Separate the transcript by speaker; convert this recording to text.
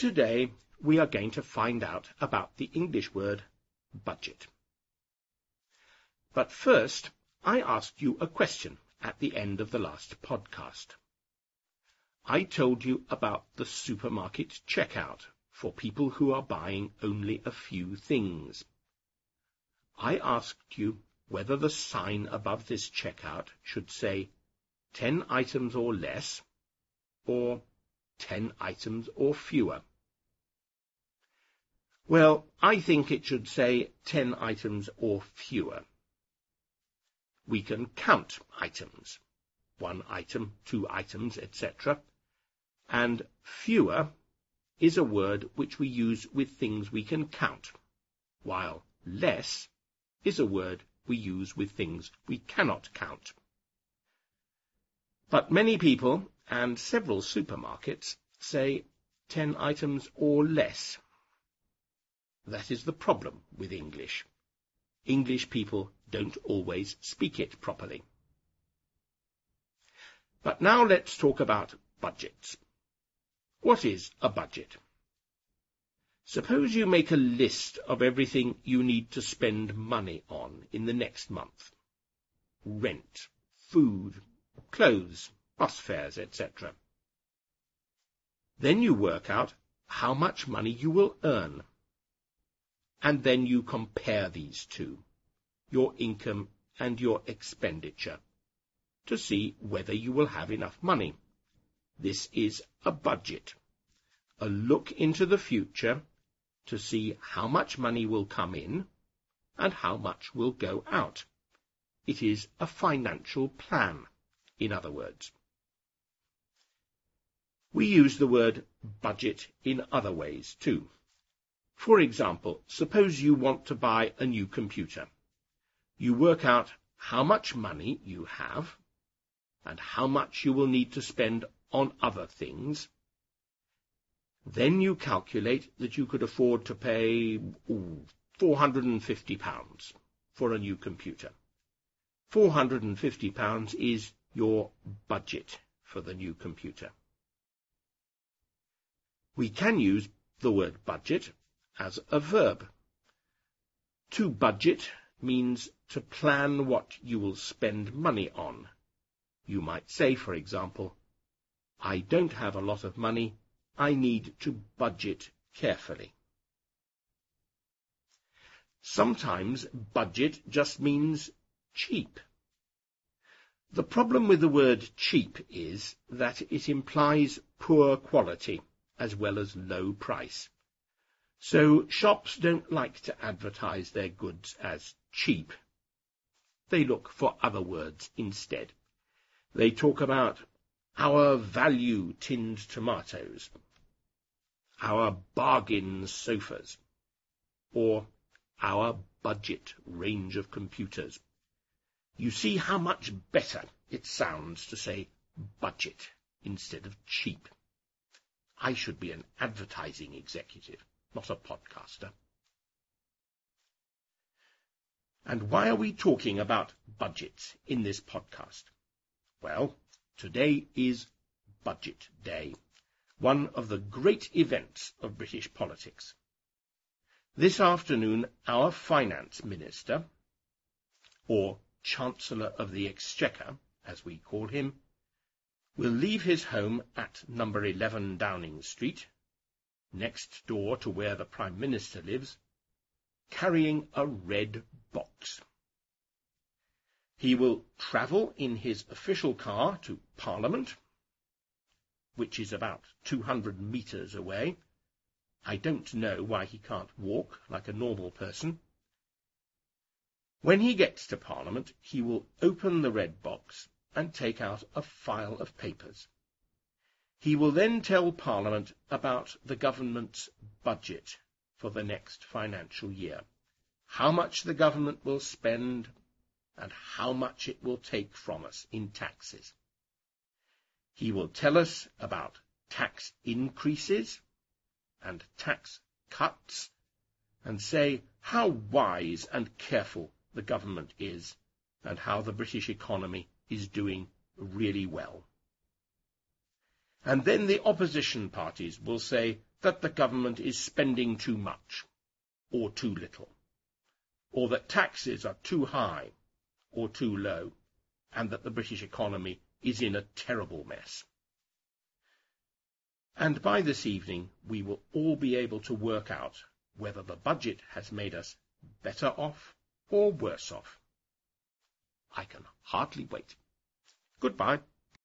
Speaker 1: Today we are going to find out about the English word budget. But first, I asked you a question at the end of the last podcast. I told you about the supermarket checkout for people who are buying only a few things. I asked you whether the sign above this checkout should say 10 items or less, or 10 items or fewer. Well, I think it should say 10 items or fewer. We can count items, one item, two items, etc. And fewer is a word which we use with things we can count, while less is a word we use with things we cannot count. But many people and several supermarkets say 10 items or less. That is the problem with English. English people don't always speak it properly. But now let's talk about budgets. What is a budget? Suppose you make a list of everything you need to spend money on in the next month. Rent, food, clothes, bus fares, etc. Then you work out how much money you will earn. And then you compare these two, your income and your expenditure, to see whether you will have enough money. This is a budget, a look into the future to see how much money will come in and how much will go out. It is a financial plan, in other words. We use the word budget in other ways too. For example, suppose you want to buy a new computer. You work out how much money you have and how much you will need to spend on other things. Then you calculate that you could afford to pay ooh, £450 for a new computer. £450 is your budget for the new computer. We can use the word budget as a verb. To budget means to plan what you will spend money on. You might say, for example, I don't have a lot of money. I need to budget carefully. Sometimes budget just means cheap. The problem with the word cheap is that it implies poor quality as well as low price. So shops don't like to advertise their goods as cheap. They look for other words instead. They talk about our value tinned tomatoes, our bargain sofas, or our budget range of computers. You see how much better it sounds to say budget instead of cheap. I should be an advertising executive, not a podcaster. And why are we talking about budgets in this podcast? Well, today is Budget Day, one of the great events of British politics. This afternoon, our Finance Minister, or Chancellor of the Exchequer, as we call him, will leave his home at number 11 Downing Street, next door to where the Prime Minister lives, carrying a red box. He will travel in his official car to Parliament, which is about 200 metres away. I don't know why he can't walk like a normal person. When he gets to Parliament, he will open the red box and take out a file of papers. He will then tell Parliament about the government's budget for the next financial year, how much the government will spend and how much it will take from us in taxes. He will tell us about tax increases and tax cuts and say how wise and careful the government is and how the British economy is doing really well. And then the opposition parties will say that the government is spending too much, or too little, or that taxes are too high, or too low, and that the British economy is in a terrible mess. And by this evening, we will all be able to work out whether the budget has made us better off or worse off. I can hardly wait. Goodbye.